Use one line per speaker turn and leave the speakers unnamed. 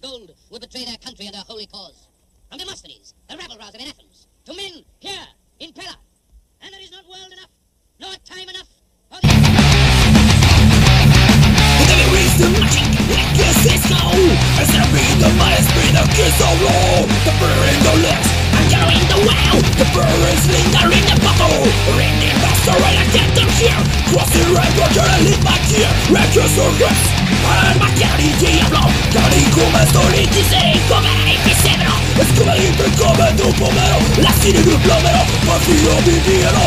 Gold would betray their country and their holy cause. From Demosthenes, the rabble-rouser in Athens, to men here in Pella. And there is not world enough, nor time enough for the...
There is the magic like a Cisco As I read the mind speed of kiss of law The burr in the lips and you're in the wow The burr is lingering the bottle. Reading master and I get them here. Crossing right roger and leave my tear Reckless or rest Armacchiari diavolo Cari Stoliti se incomerei mi sembrano Escrive libri come tu povero Lassini plomero ma io mi dirò